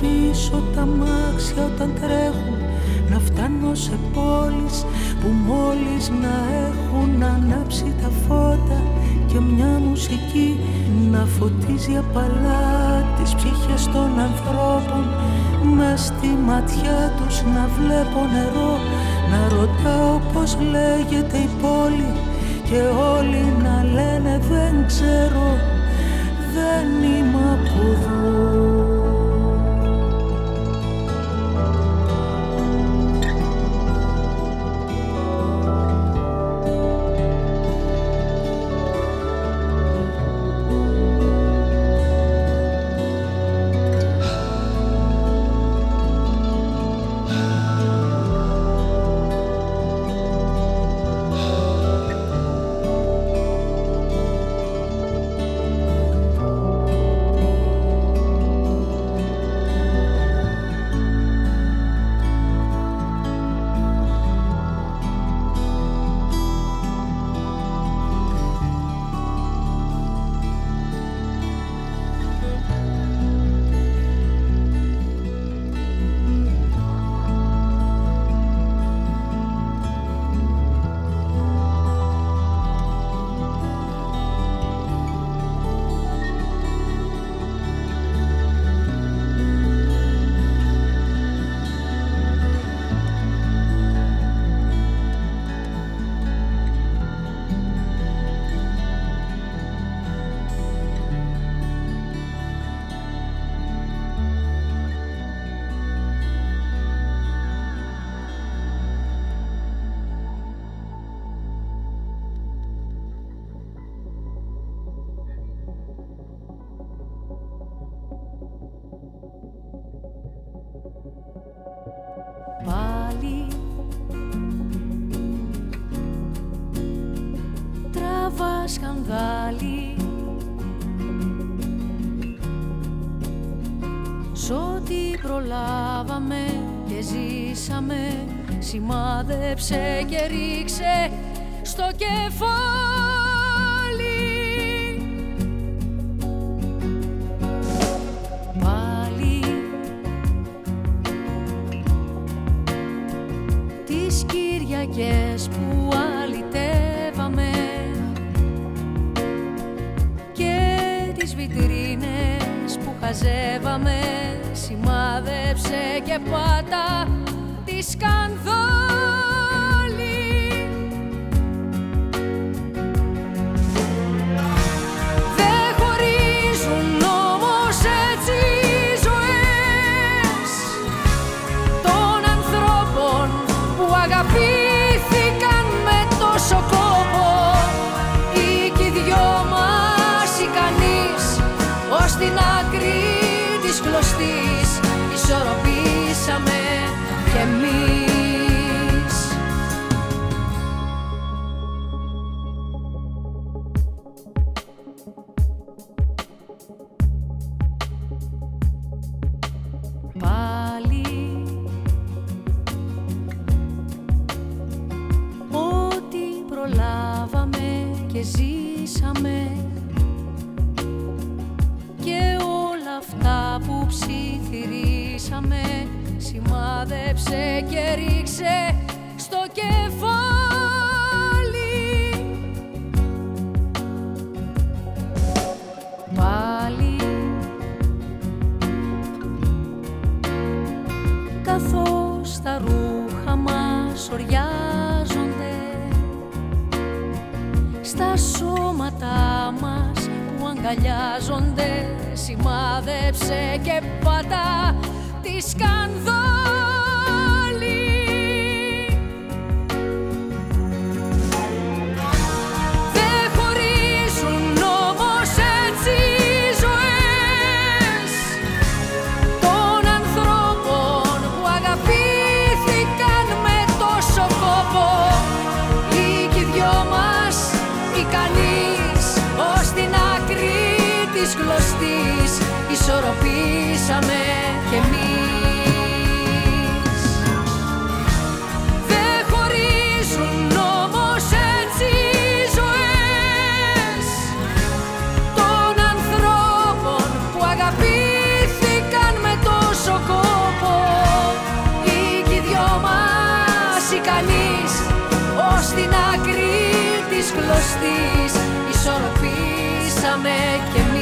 πίσω τα μάξια όταν τρέχουν να φτάνω σε πόλεις που μόλις να έχουν ανάψει τα φώτα και μια μουσική να φωτίζει απαλά τις ψυχές των ανθρώπων μες στη ματιά τους να βλέπω νερό να ρωτάω πως λέγεται η πόλη και όλοι να λένε δεν ξέρω δεν είμαι από εδώ σημάδεψε κερί και ζήσαμε. Και όλα αυτά που ψιθυρίσαμε σημάδεψε και ρίξε αγκαλιάζονται, σημάδεψε και πάτα τη σκάνδα. της ισορροπήσαμε και εμείς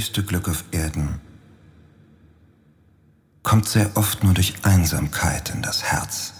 höchste Glück auf Erden kommt sehr oft nur durch Einsamkeit in das Herz.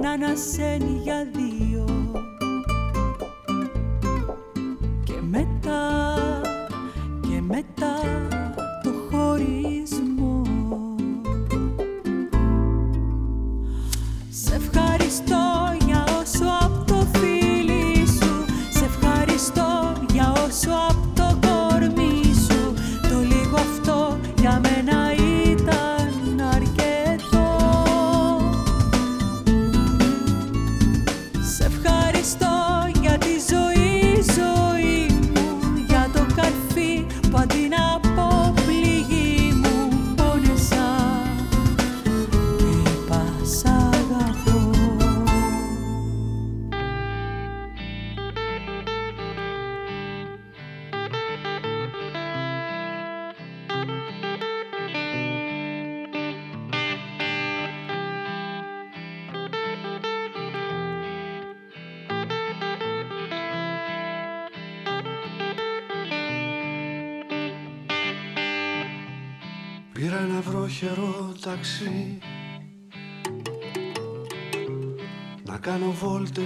Να ανασένει για δύο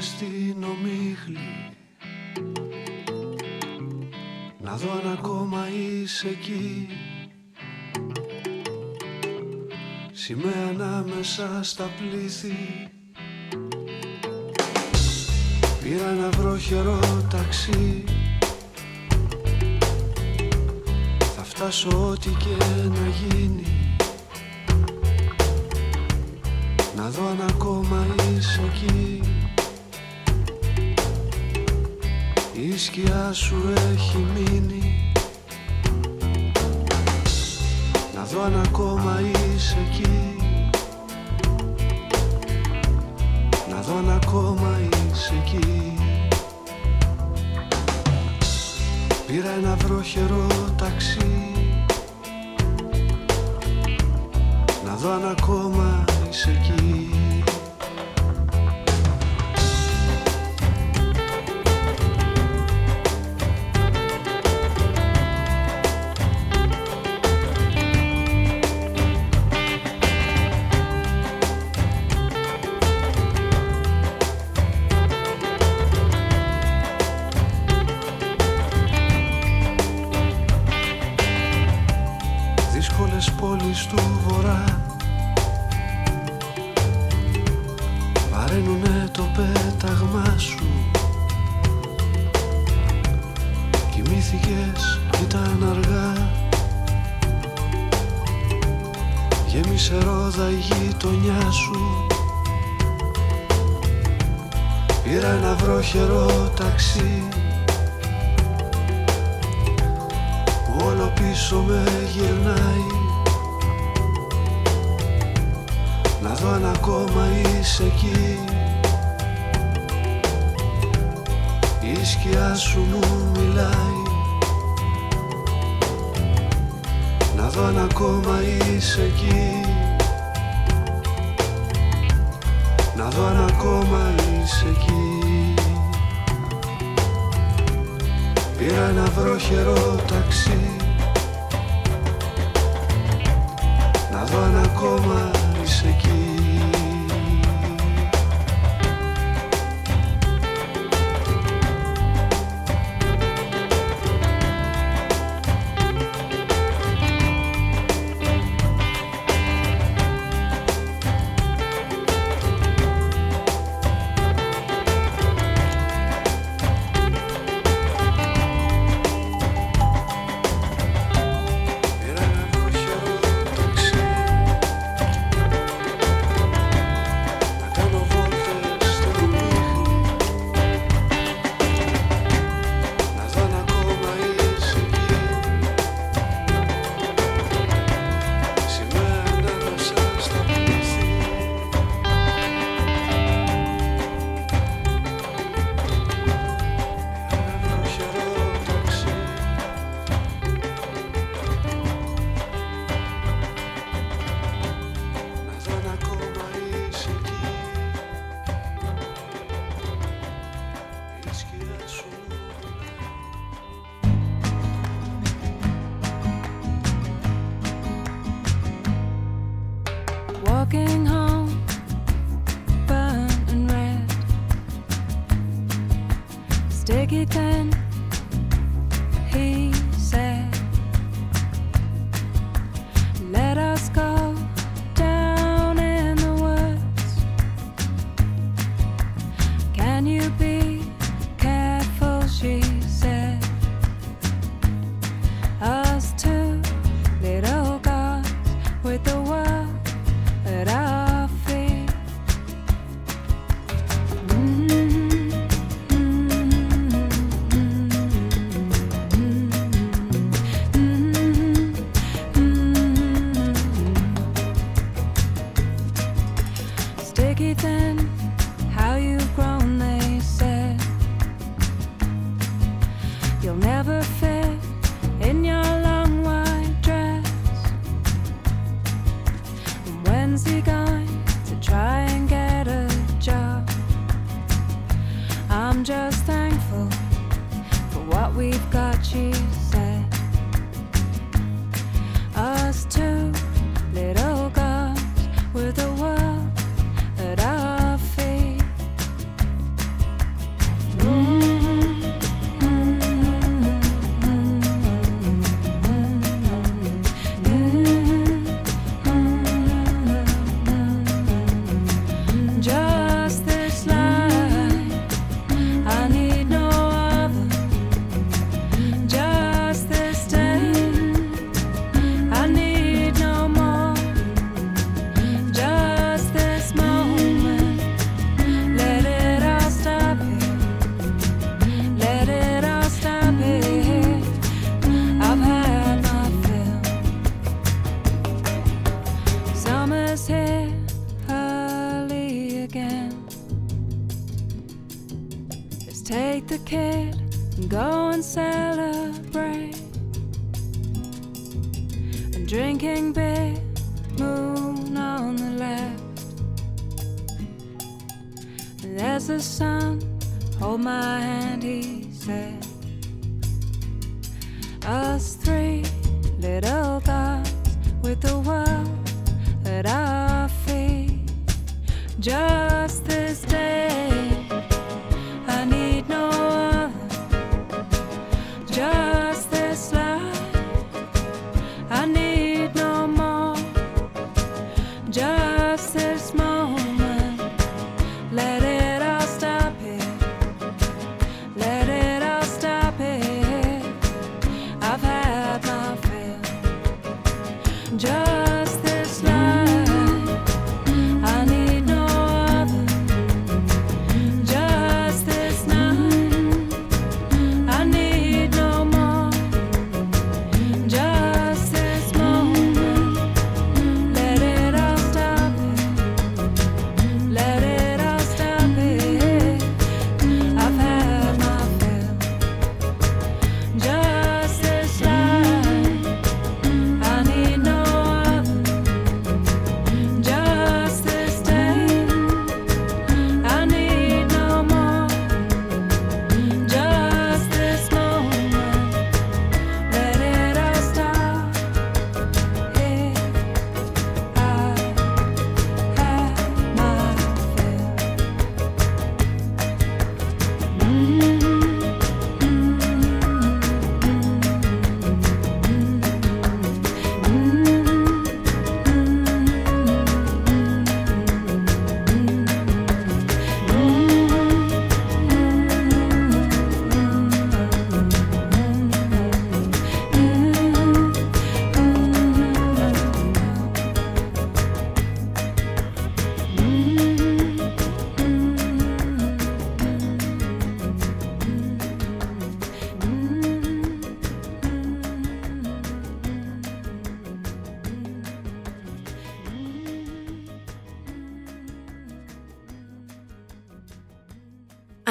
στην ομίχλη. Να δω αν ακόμα είσαι εκεί. Σημαία ανάμεσα στα πλήθη. Πήρα ένα βροχερό ταξί. Θα φτάσω ό,τι και να γίνει. Να δω αν ακόμα είσαι εκεί Η σκιά σου έχει μείνει. Να δω αν ακόμα είσαι εκεί. Να δω αν ακόμα είσαι εκεί. Πήρα ένα βροχερό ταξί. Να δω αν ακόμα Πήρα ένα βροχερό ταξί. Που όλο πίσω με γυρνάει. Να δω αν ακόμα είσαι εκεί. Η σκιά σου μου μιλάει. Να δω αν ακόμα είσαι εκεί. Να δω αν ακόμα είσαι εκεί. Πήρα ένα βροχερό ταξί. Να δω αν ακόμα είσαι εκεί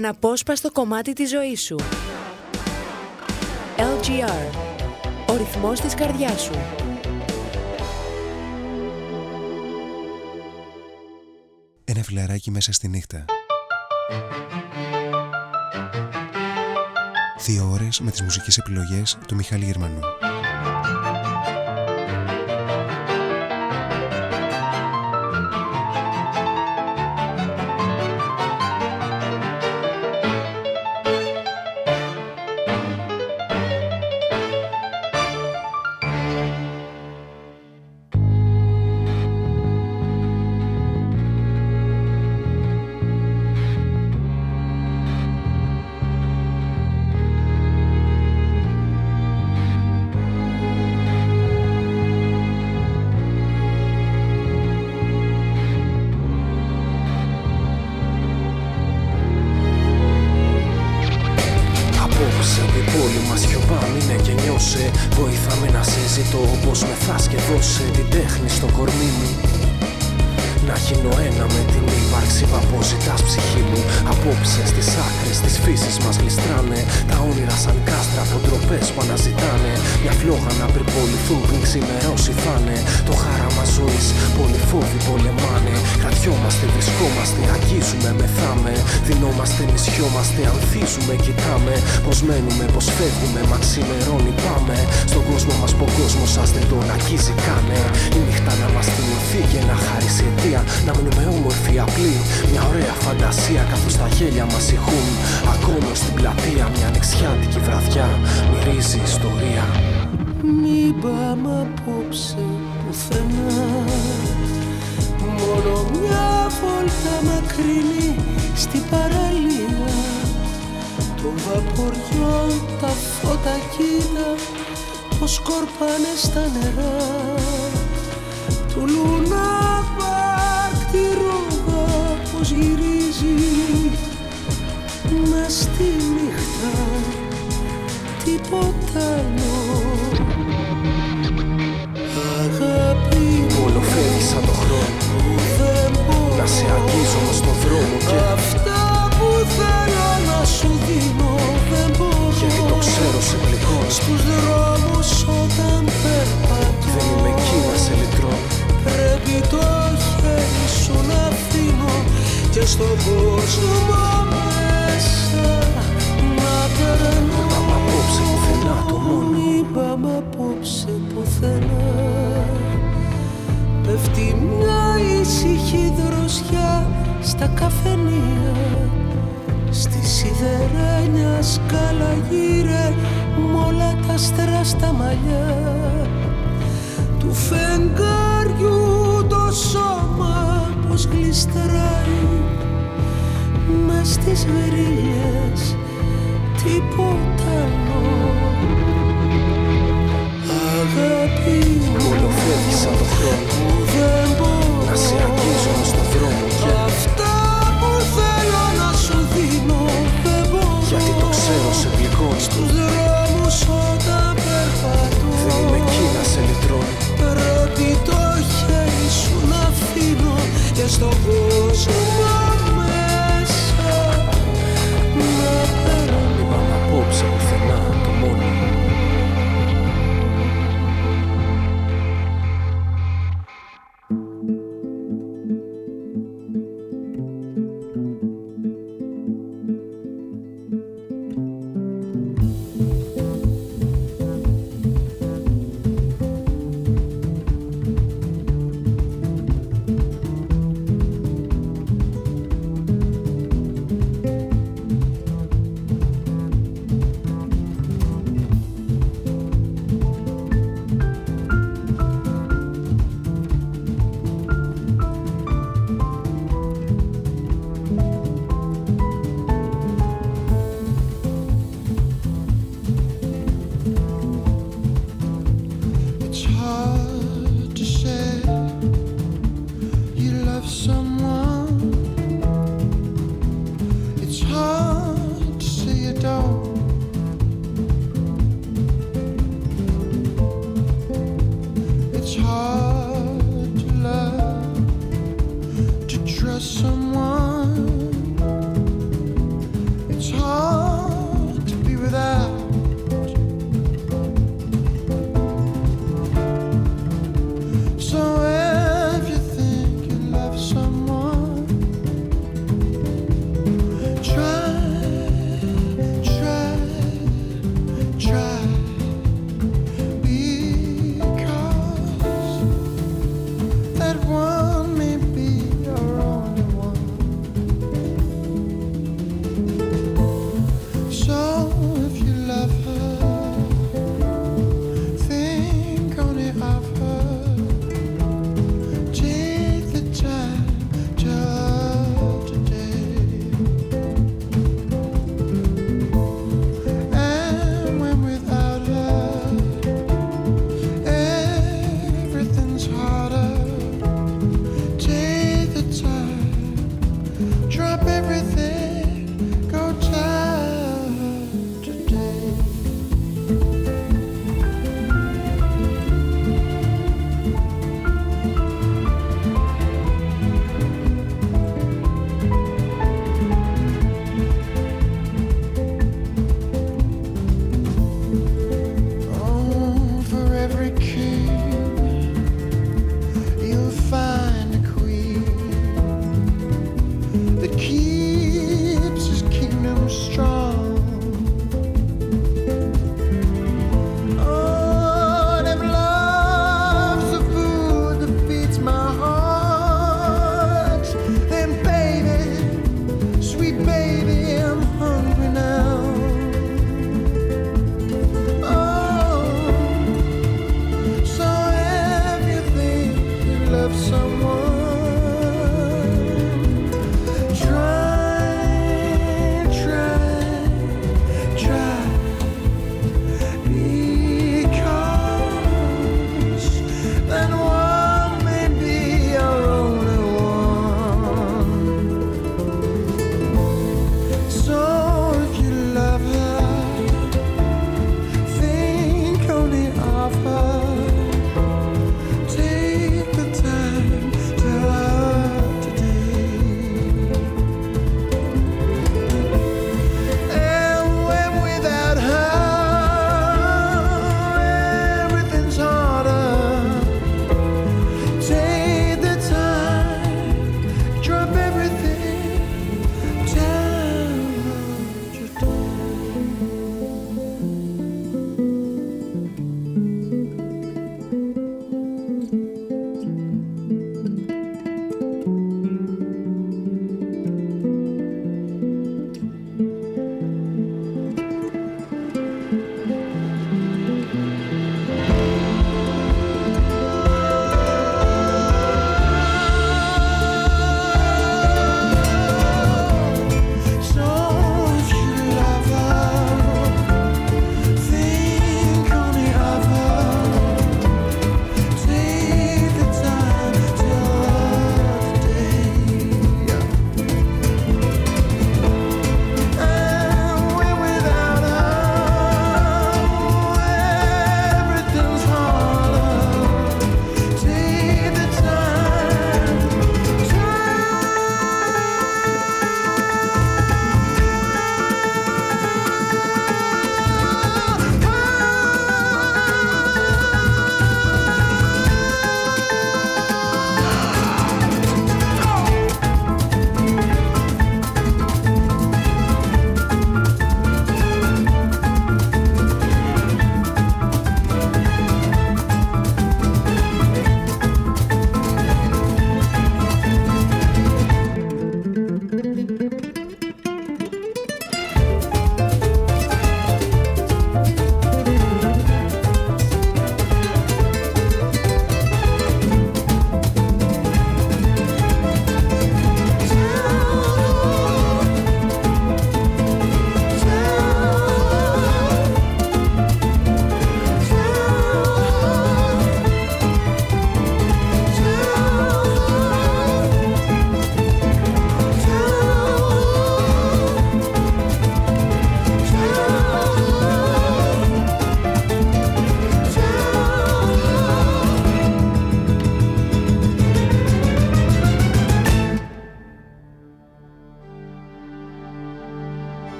αναπόσπαστο κομμάτι της ζωής σου. LGR. Ο ρυθμός της καρδιάς σου. Ένα φιλαράκι μέσα στη νύχτα. Δύο ώρες με τις μουσικές επιλογές του Μιχάλη Γερμανού. Δινόμαστε, νησιόμαστε, ανθίζουμε, κοιτάμε Πως μένουμε, πως φεύγουμε, μα ξημερώνει πάμε. Στον κόσμο μας που ο κόσμος σας δεν τον αγγίζει κάνε Η νύχτα να μας θυμηθεί και να χαρίσει αιτία Να μείνουμε όμορφοι, απλοί. Μια ωραία φαντασία καθώς τα γέλια μας ηχούν. Ακόμα στην πλατεία μια ανοιξιάτικη βραδιά Μυρίζει ιστορία. Μην πάμε απόψε πουθενά Μόνο μια βόλτα μακρινή στην παραλία. Των βαποριών τα φώτα κοίτα πως σκορπάνε στα νερά. Του λούνα τη ρόγα πως γυρίζει μες στη νύχτα. Τίποτα άλλο. Αγάπη Μόνο φεύγει σαν το χρόνο. δεν μπορώ Να σε αγγίζω στον δρόμο και Αυτά που θέλω να σου δίνω δεν μπορώ. Γιατί το ξέρω σε πληγώνει Στους δρόμους όταν περπατώ. Δεν είμαι εκεί να σε λυτρώνω Πρέπει το χέρι σου να αφήνω και στον κόσμο μέσα να περνώ. Μην πάμε απόψε πουθενά το μόνο. Μην πάμε απόψε πουθενά Πέφτει μια ήσυχη δροσιά στα καφενεία Στη σιδερένια σκάλα γύρε μ' όλα τα άστρα στα μαλλιά. Του φεγγάριου το σώμα πως γλιστράει μες στις βρύλες τίποτα άλλο. Αγάπη μου Μόνο φεύγει σαν το χρόνο που δεν μπορώ Να σε αγγίζω στον δρόμο και Αυτά που θέλω να σου δίνω δεν μπορώ. Γιατί το ξέρω σε πληγώνει Στους δρόμους όταν περπατώ. Δεν είμαι εκεί να σε λυτρώνω. Πρέπει το χέρι σου να αφήνω και στον κόσμο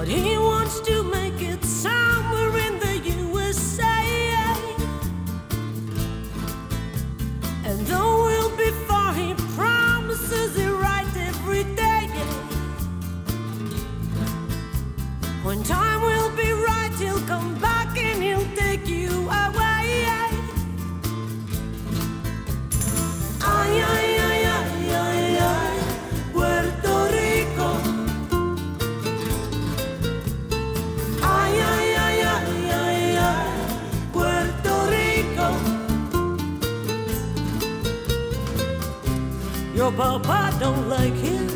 what he wants to your papa don't like him.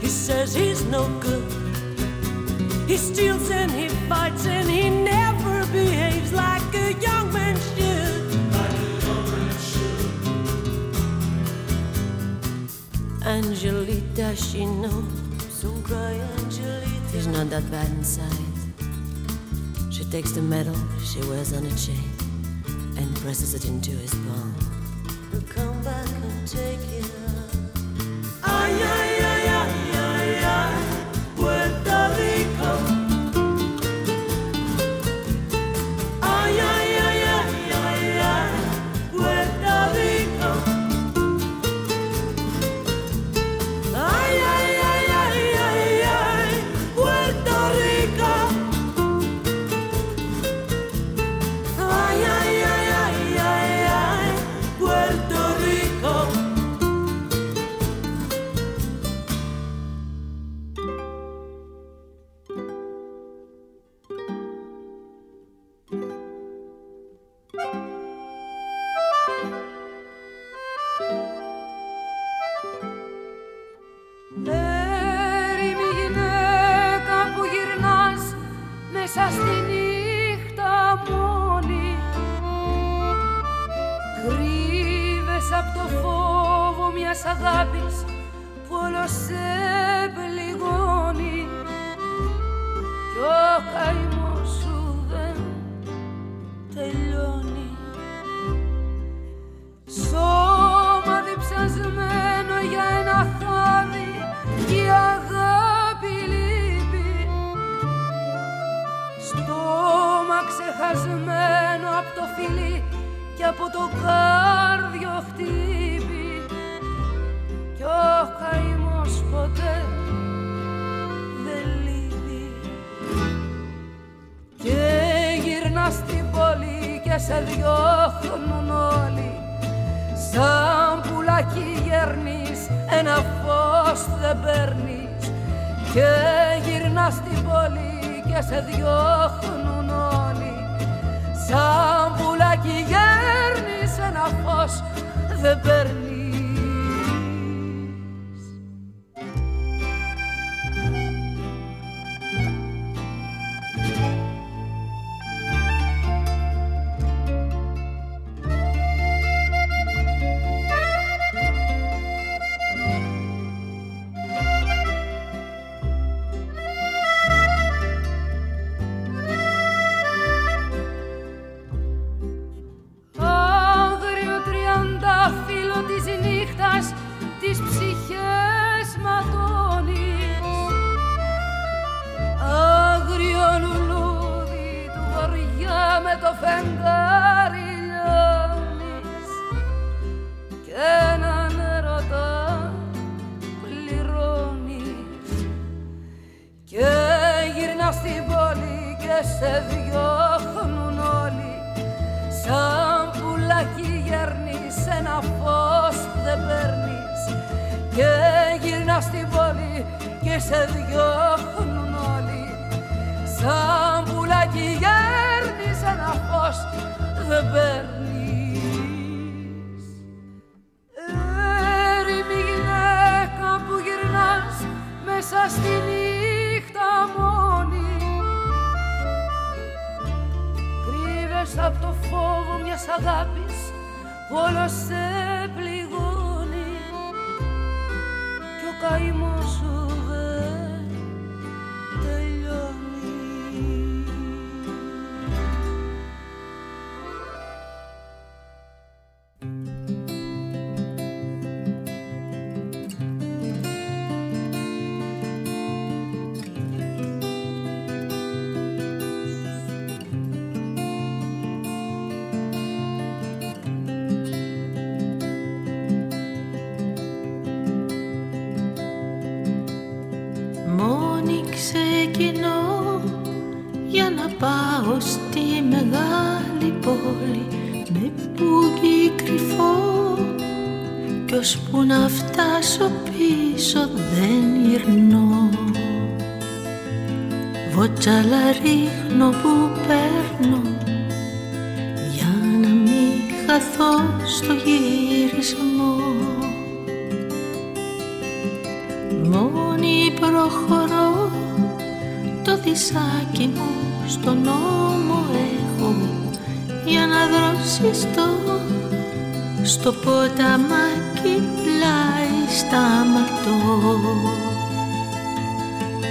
He says he's no good. He steals and he fights and he never behaves like a young man should. Like a young man should. Angelita, she knows. Don't cry, Angelita. He's not that bad inside. She takes the medal she wears on a chain and presses it into his palm.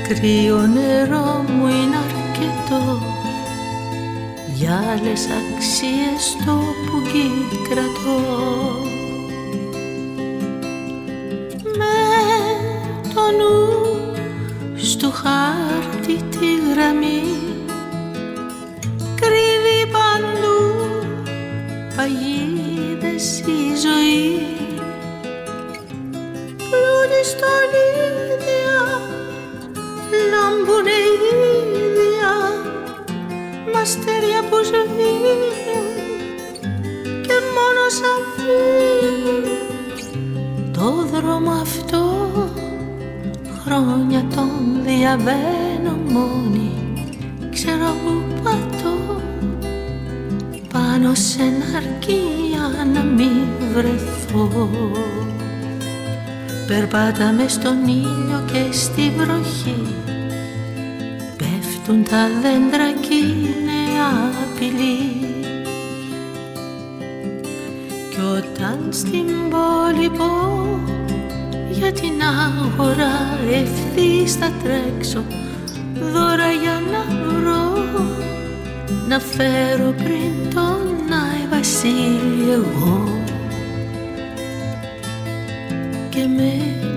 Κρύο νερό μου είναι αρκετό. Για άλλες αξίες το πουγγί κρατώ Περπάταμε στον ήλιο και στη βροχή. Πέφτουν τα δέντρα κι είναι απειλή. Κι όταν στην πόλη πω για την αγορά ευθύς θα τρέξω δώρα για να βρω να φέρω πριν τον Άι Βασίλη εγώ και με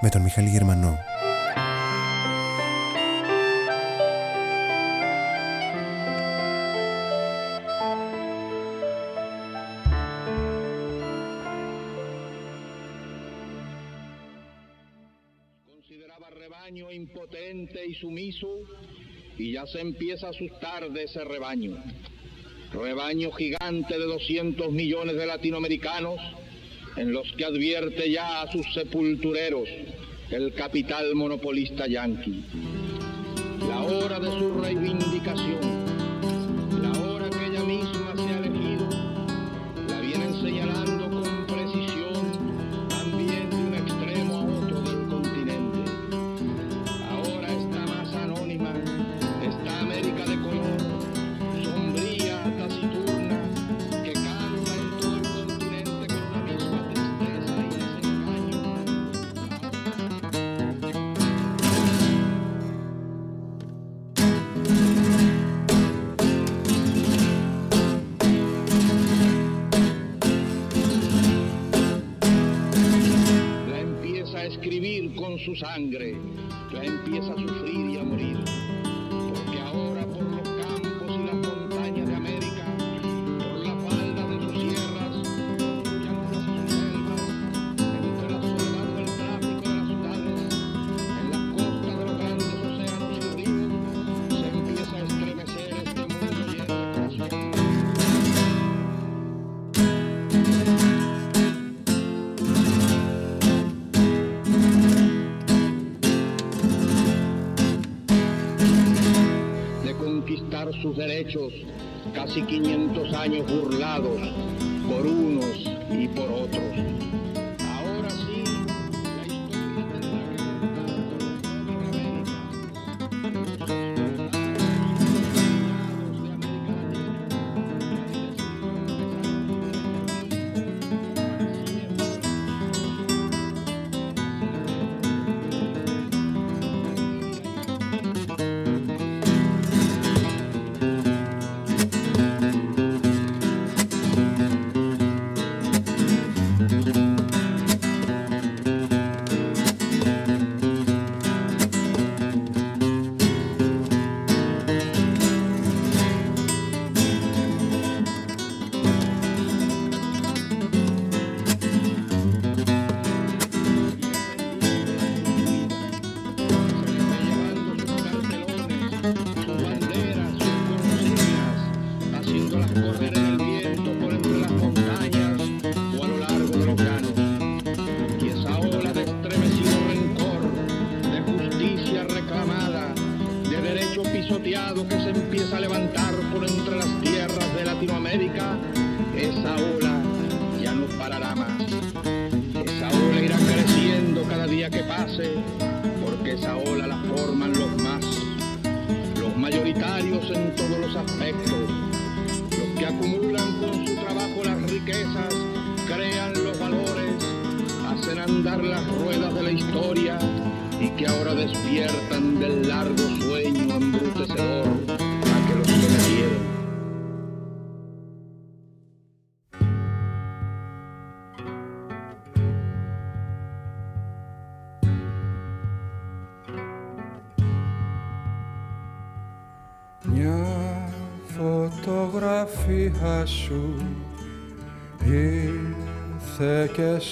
Με τον Μιχάλη Γερμανό. y ya se empieza a asustar de ese rebaño. Rebaño gigante de 200 millones de latinoamericanos en los que advierte ya a sus sepultureros el capital monopolista yanqui. La hora de su reivindicación su sangre, ya empieza años burlados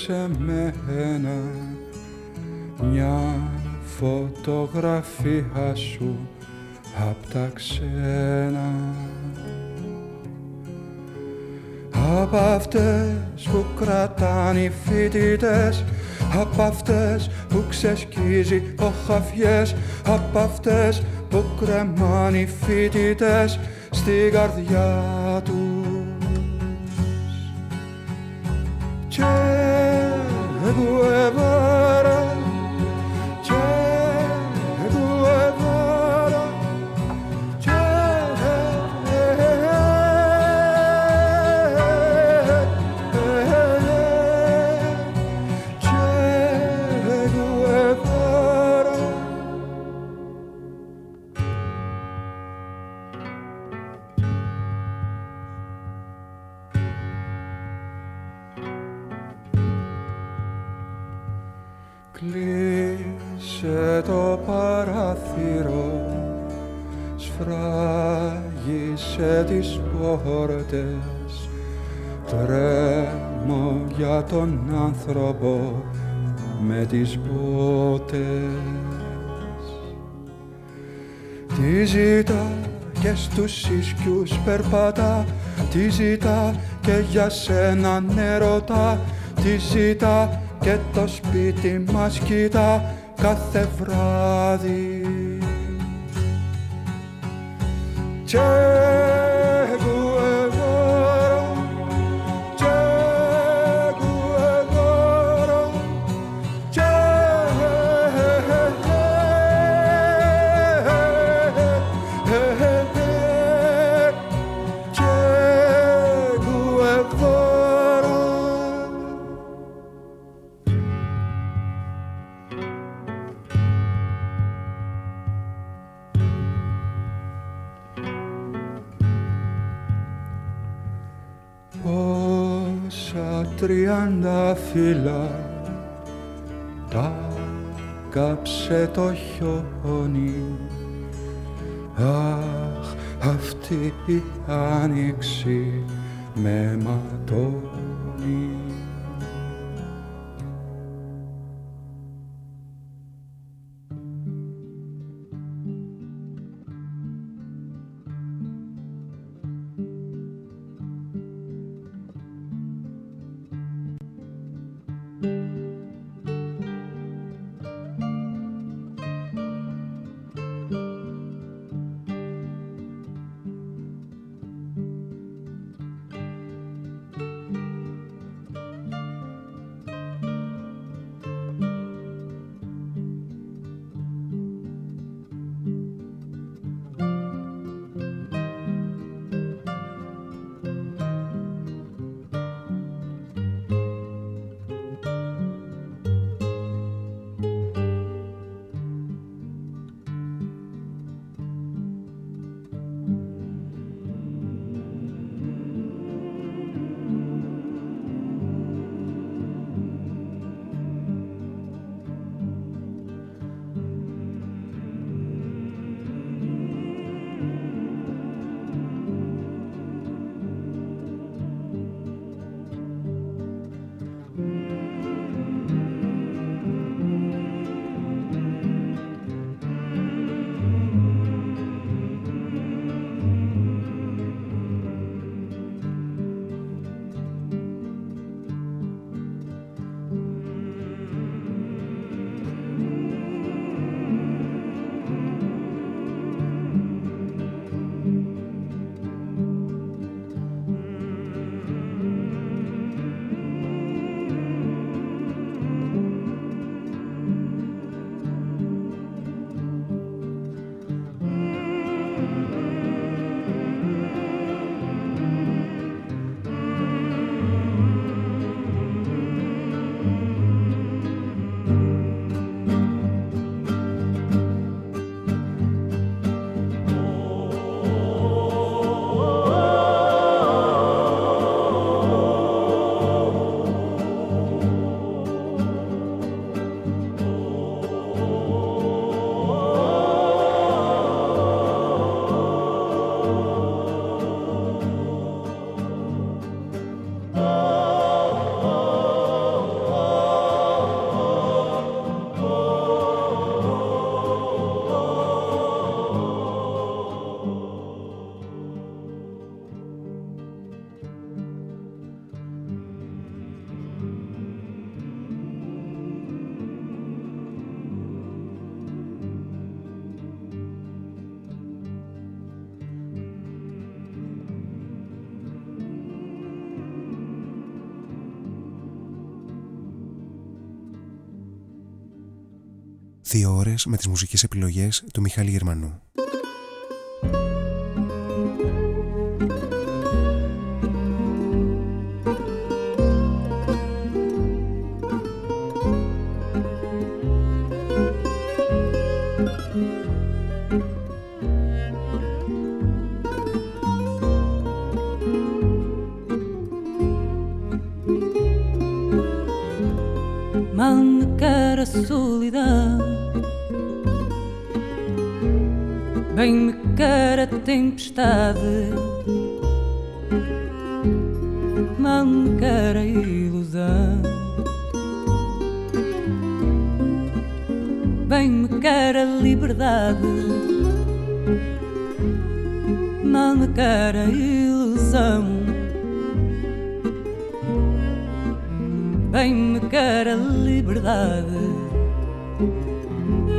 σε μένα μια φωτογραφία σου απ' τα ξένα Απ' αυτές που κρατάνε οι φοιτητές Απ' αυτές που ξεσκίζει ο χαφιές Απ' αυτές που κρεμάνε οι φοιτητές Στην καρδιά του whoever πόρτες Τρέμω για τον άνθρωπο με τις μπότες Τι ζητά και στους ίσκιους περπατά. Τι ζητά και για σένα νερωτά. Τι ζητά και το σπίτι μας κοιτά κάθε βράδυ φύλλα. Τα κάψε το χιόνι. Αχ, αυτή η άνοιξη με ματώνει Δύο ώρες με τις μουσικές επιλογές του Μιχάλη Γερμανού. mancar a solidão Bem me quer a tempestade, mal me quer a ilusão. Bem me quer a liberdade, mal me quer a ilusão. bem me quer a liberdade.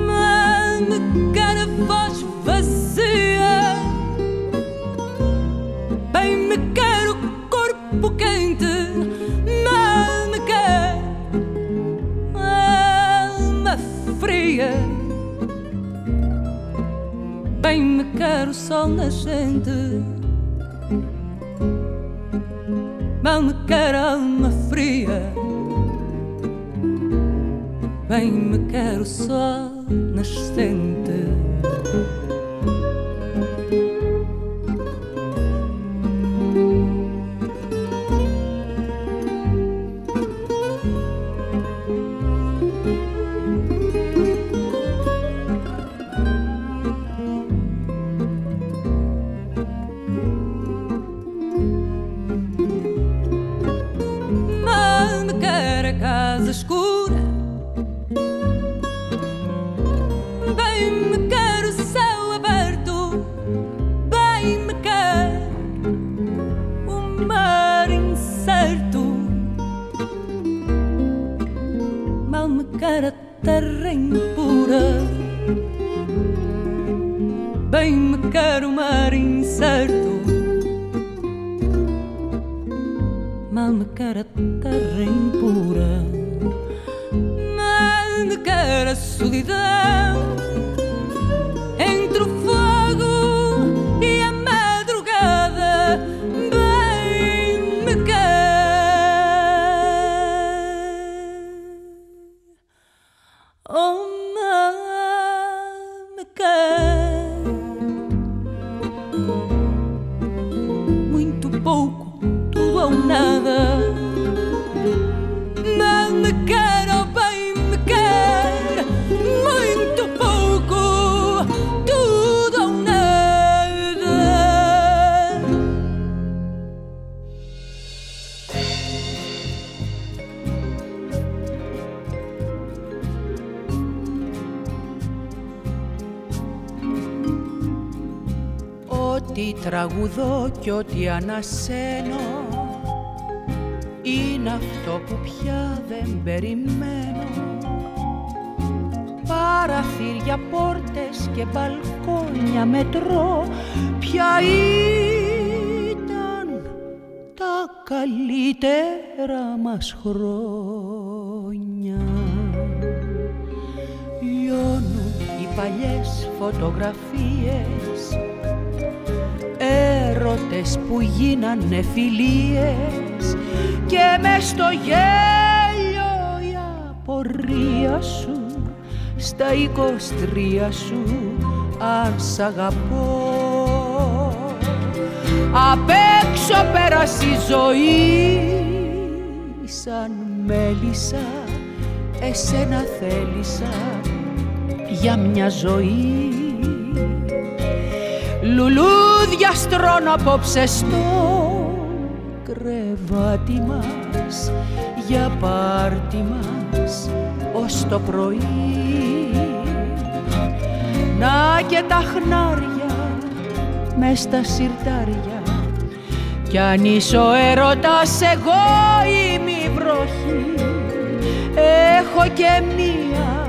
Mal me quer a voz sol nascente. Τραγουδώ κι απορία σου στα εικοστρία σου αν σ' αγαπώ. Απ' έξω πέρασε η ζωή σαν μέλισσα εσένα θέλησα για μια ζωή. Λουλούδια στρώνω απόψε στο κρεβάτι μας για πάρτι μας ως το πρωί. Να και τα χνάρια μες στα σιρτάρια κι αν είσαι ο έρωτας εγώ είμαι η βροχή. Έχω και μία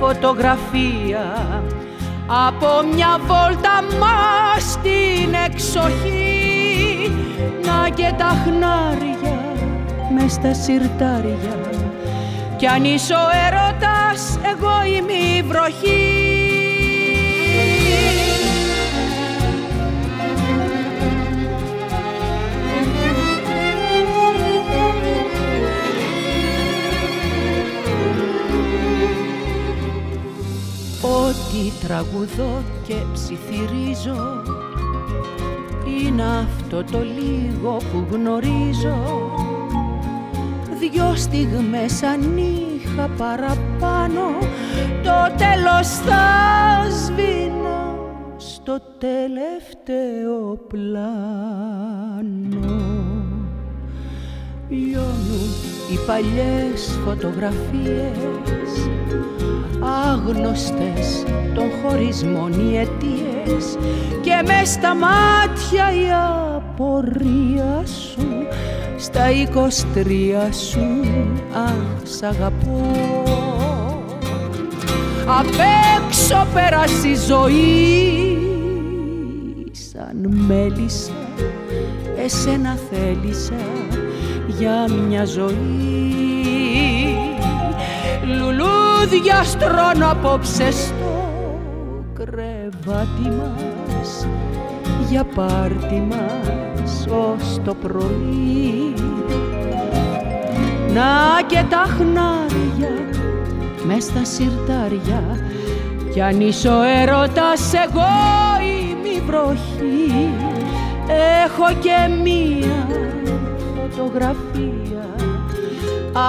φωτογραφία από μια βόλτα μας στην εξοχή. Να και τα χνάρια μες στα σιρτάρια. Κι αν είσαι ο έρωτας εγώ είμαι η βροχή. Ό,τι τραγουδώ και ψιθυρίζω είναι αυτό το λίγο που γνωρίζω Δυο στιγμές αν είχα παραπάνω πάνω το τέλος θα σβήνω στο τελευταίο πλάνο. Λιώνουν οι παλιές φωτογραφίες άγνωστες των χωρισμών οι αιτίες και μες στα μάτια η απορία σου στα εικοστρία σου αχ σ' αγαπώ. Απ' έξω πέρασε η ζωή σαν μέλισσα εσένα θέλησα για μια ζωή. Λουλούδια στρώνω απόψε στο κρεβάτι μας για πάρτι μας ως το πρωί. Να και τα χνάρια μες στα σιρτάρια. Κι αν είσαι ο έρωτας εγώ η βροχή. Έχω και μία φωτογραφία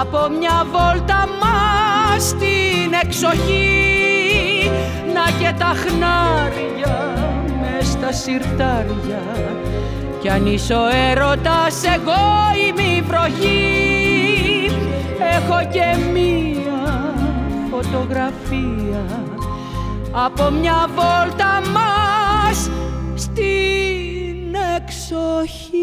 από μια βόλτα μας στην εξοχή. Να και τα χνάρια μες στα σιρτάρια κι αν είσαι ο έρωτας εγώ είμαι η βροχή έχω και μία φωτογραφία από μια βόλτα μας στην εξοχή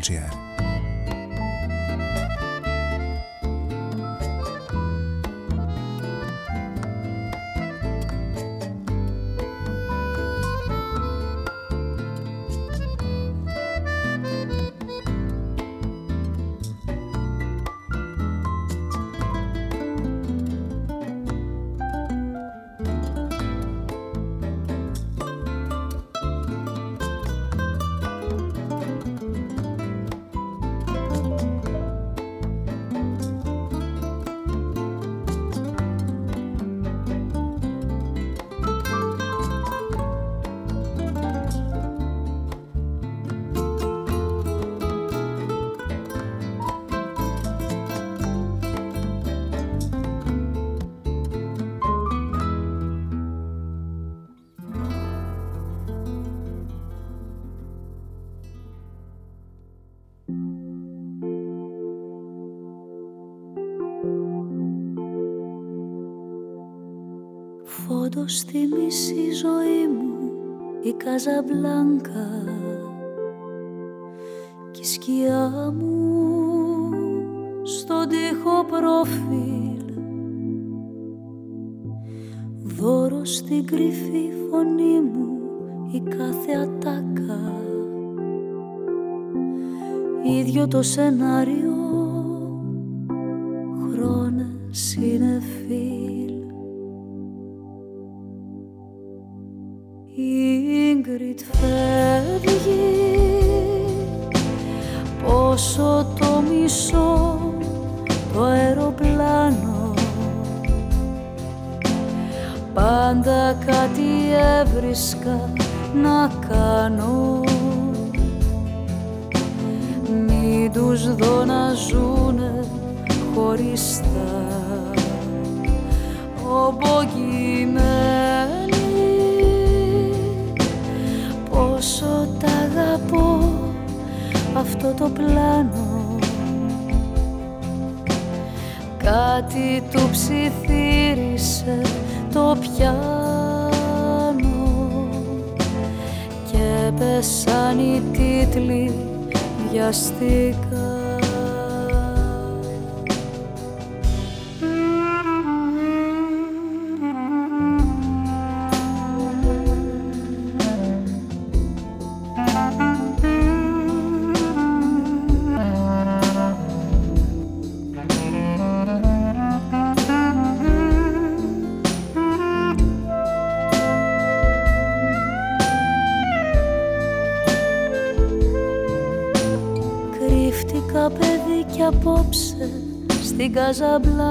τρίτης στον LGR στη μισή ζωή μου η Καζαμπλάνκα και η σκιά μου στον τοίχο προφίλ. Δώρο στην κρυφή φωνή μου η κάθε ατάκα. Ίδιο το σενάριο χρόνες συνεφίλ Ίγκριτ το μισό το αεροπλάνο. Πάντα κάτι έβρισκα να κάνω. Μην τους δω να ζουνε χωριστά. Ομπογημένοι πόσο τ' αγαπώ αυτό το πλάνο Κάτι του ψιθύρισε το πιάνο και πέσαν οι τίτλοι βιαστικά στην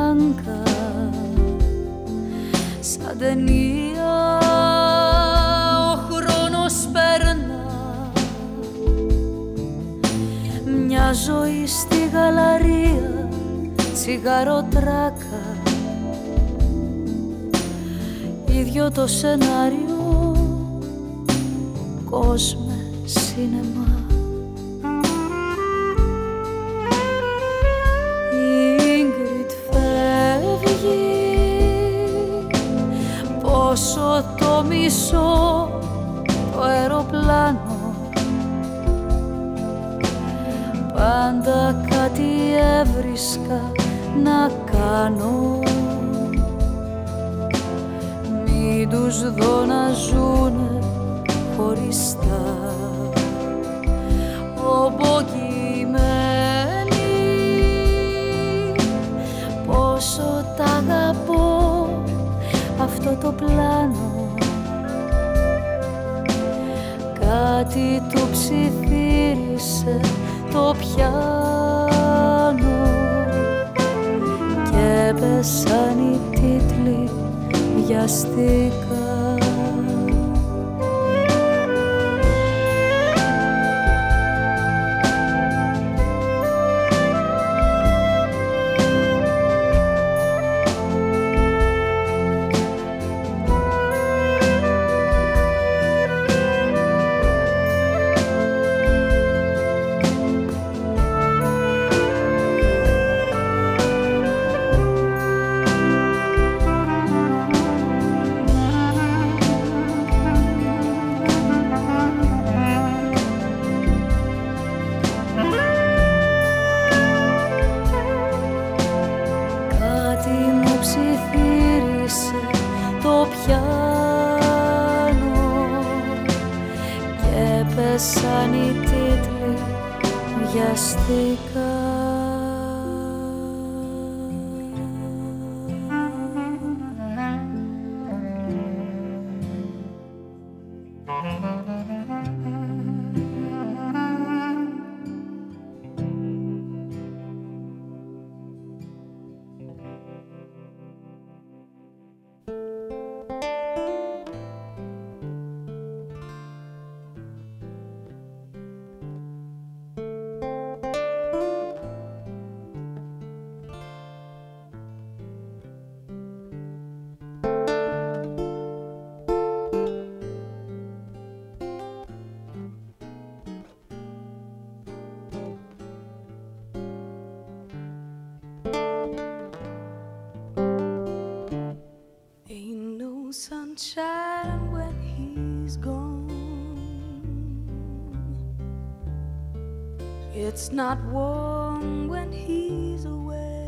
not warm when he's away.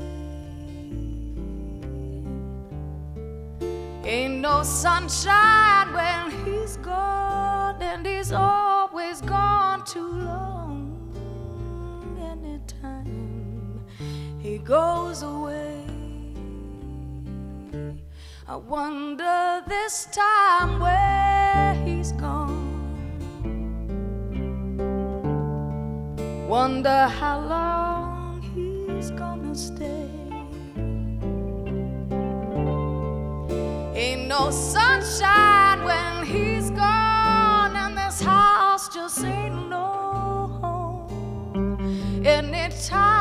Ain't no sunshine when he's gone, and he's always gone too long. Anytime he goes away, I wonder this time where Wonder how long he's gonna stay. Ain't no sunshine when he's gone, and this house just ain't no home. Anytime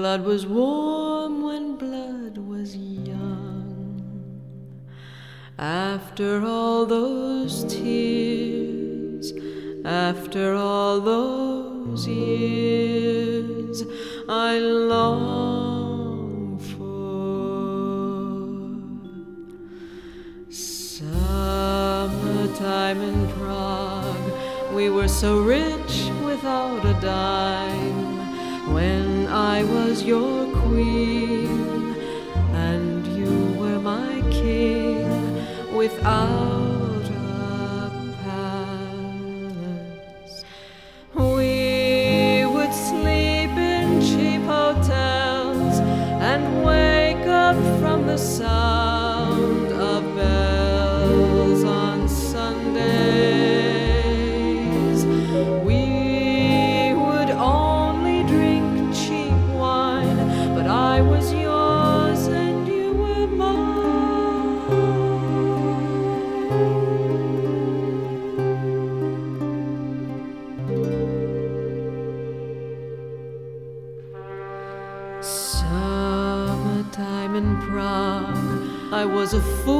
blood was warm, when blood was young. After all those tears, after all those years, I long for summertime in Prague. We were so rich without a dime I was your queen and you were my king. Without was a fool,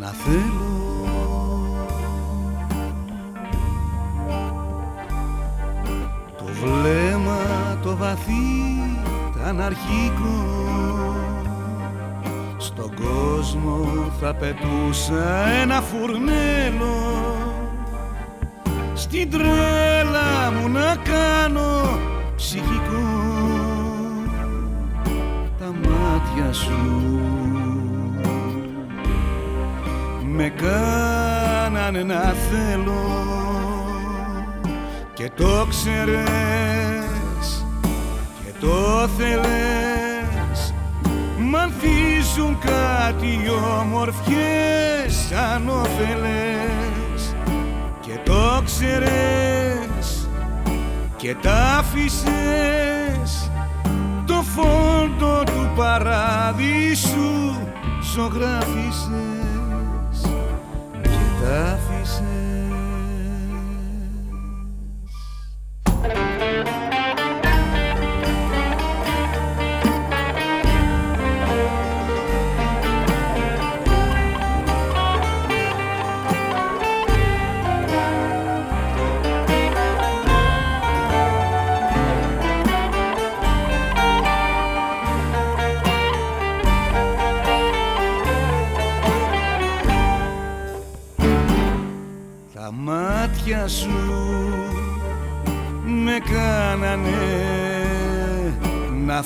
να θέλω. Το βλέμμα το βαθύ τα αρχικό Στον κόσμο θα πετούσα ένα φουρνέλο. Στην τρέλα μου να κάνω με κάνανε να θέλω και το ξέρες και το θέλες. Μ' ανθίζουν κάτι όμορφιες σαν όφελες. Και το ξέρες και τα άφησες φόντο του παράδεισου ζωγράφισες και τα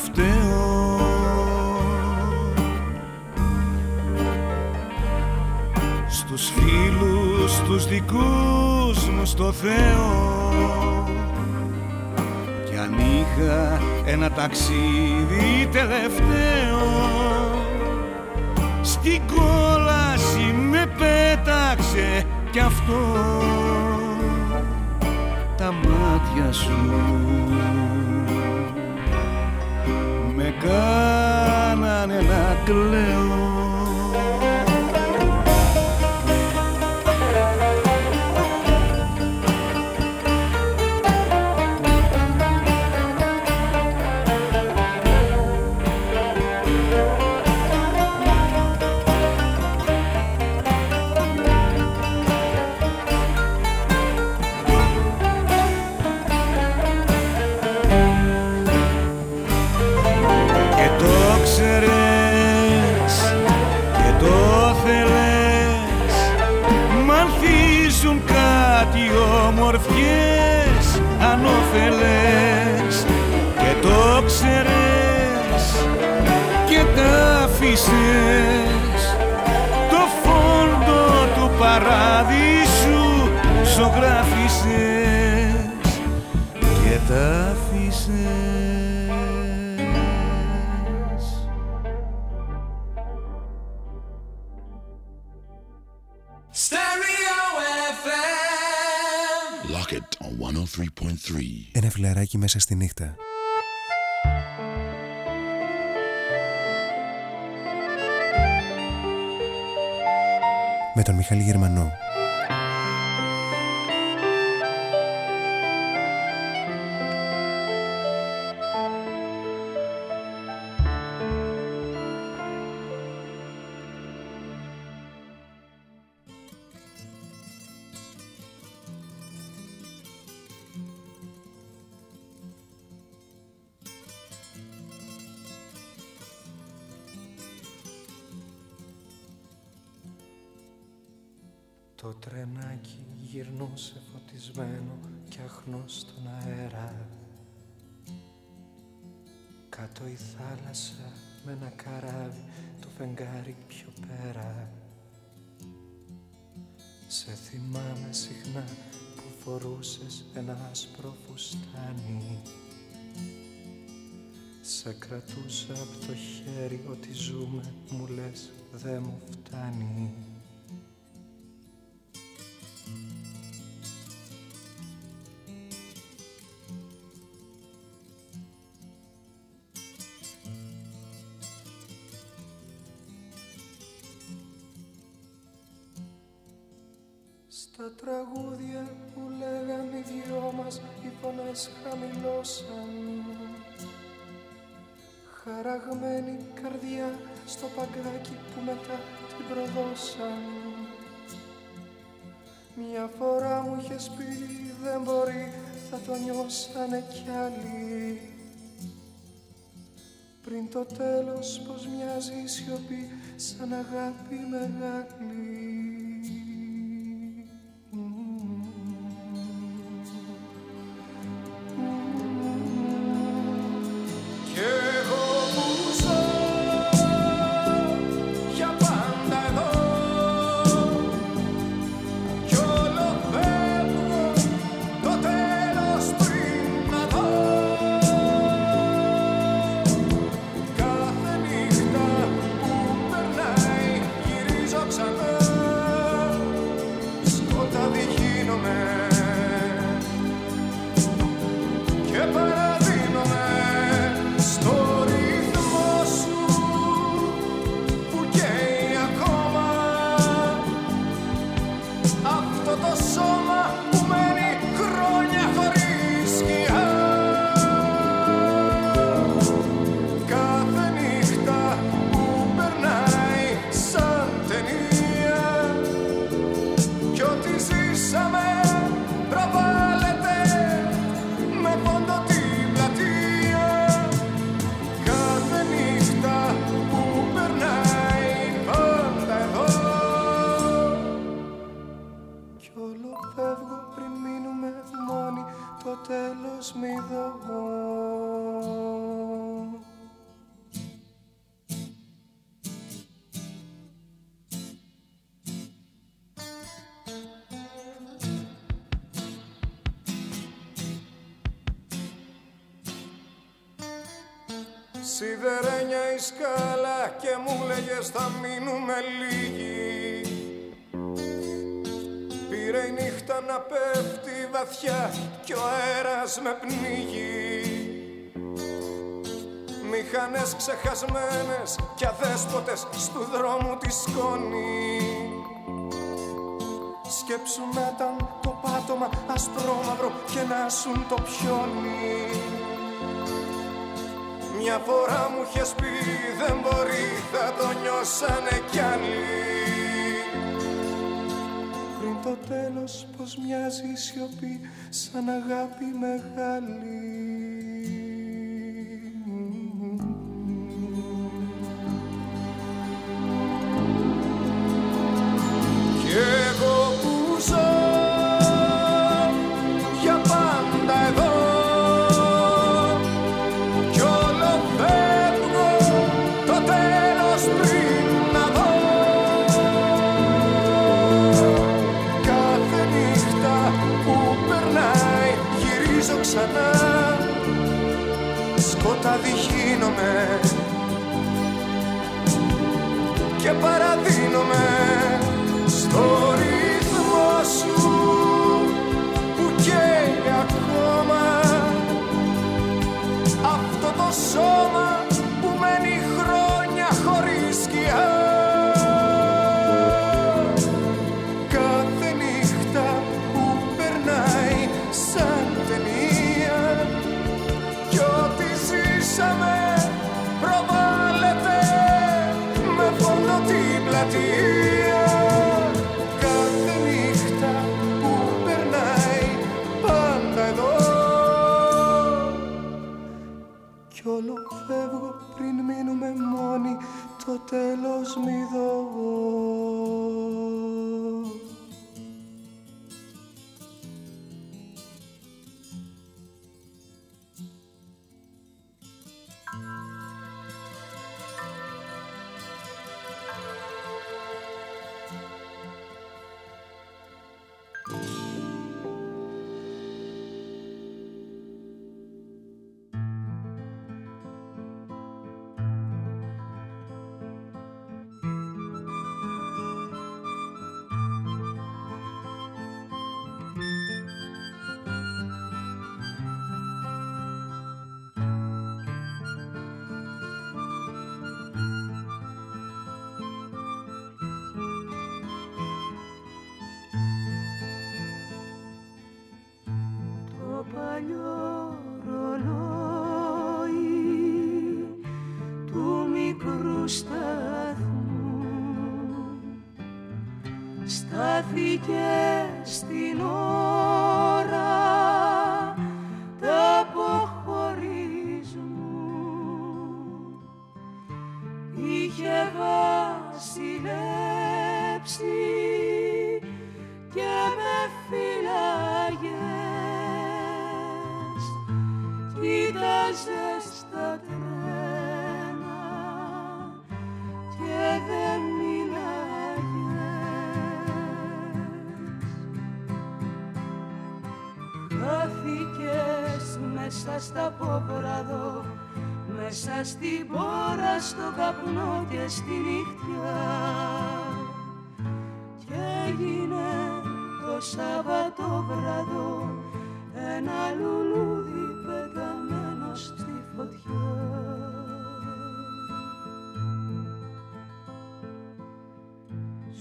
φταίω Στους φίλους, τους δικούς μου στο Θεό. Κι αν είχα ένα ταξίδι τελευταίο Στην κόλαση με πέταξε κι αυτό. Τα μάτια σου κάνανε να κλαίω του παράδεισου ζωγράφισες και τα αφήσες Lock it on 103.3. Ένα φιλαράκι μέσα στη νύχτα. Με τον Μιχάλη Γερμανό. Στα τραγούδια που λέγαν οι δυο μας οι φωνές χαμηλώσαν Χαραγμένη καρδιά στο παγκάκι που μετά την προδώσαν Μια φορά μου είχες πει δεν μπορεί θα το νιώσανε κι άλλοι Πριν το τέλος πως μοιάζει η σιωπή σαν αγάπη μεγάλη Σιδερένια η σκάλα και μου λέγες θα μείνουμε λίγοι. Πήρε η νύχτα να πέφτει βαθιά κι ο αέρας με πνίγει. Μηχανές ξεχασμένες κι αδέσποτες στου δρόμου τη σκόνη. Σκέψου να ήταν το πάτωμα ασπρόμαυρο και να σουν το πιόνι Μια φορά μου είχες πει δεν μπορεί θα το νιώσανε κι άλλοι Πριν το τέλος πως μοιάζει η σιωπή σαν αγάπη μεγάλη μέσα στα πόβραδο μέσα στην πόρα στο καπνό και στη νύχτια. Και έγινε το Σάββατο βράδο ένα λουλούδι πεταμένο στη φωτιά.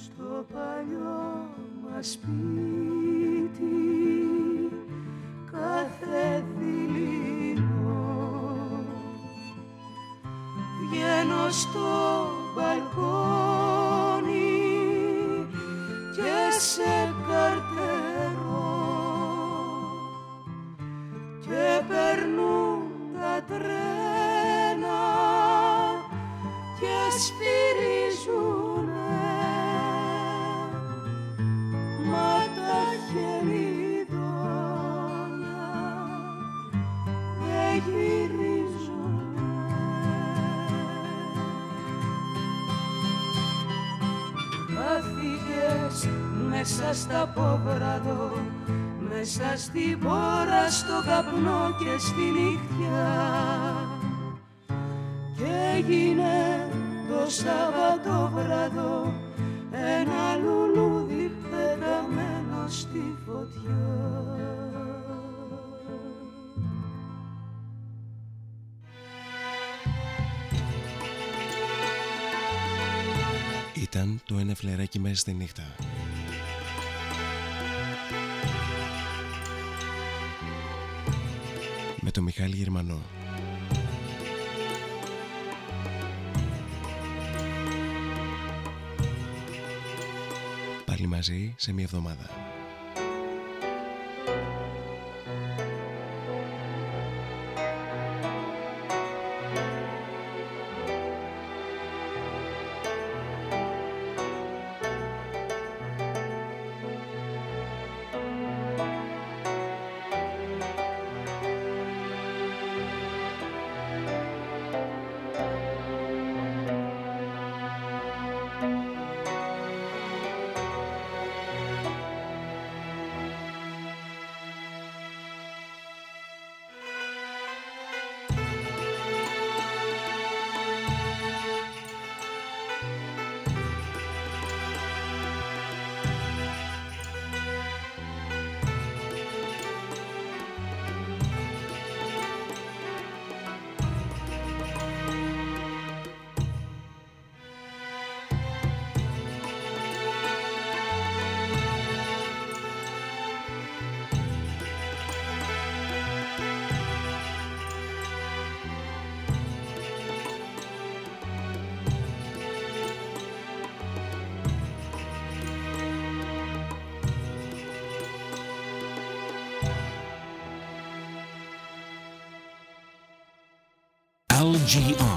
Στο παλιό μας σπίτι μέσα στην πόρα στο καπνό και στη νύχτια και έγινε το Σάββατο βραδό ένα λουλούδι πεταμένο στη φωτιά. Ήταν το ένα φλεράκι μέσα στη νύχτα. Με το Μιχάλη Γερμανό. Πάλι μαζί σε μια εβδομάδα. G-O.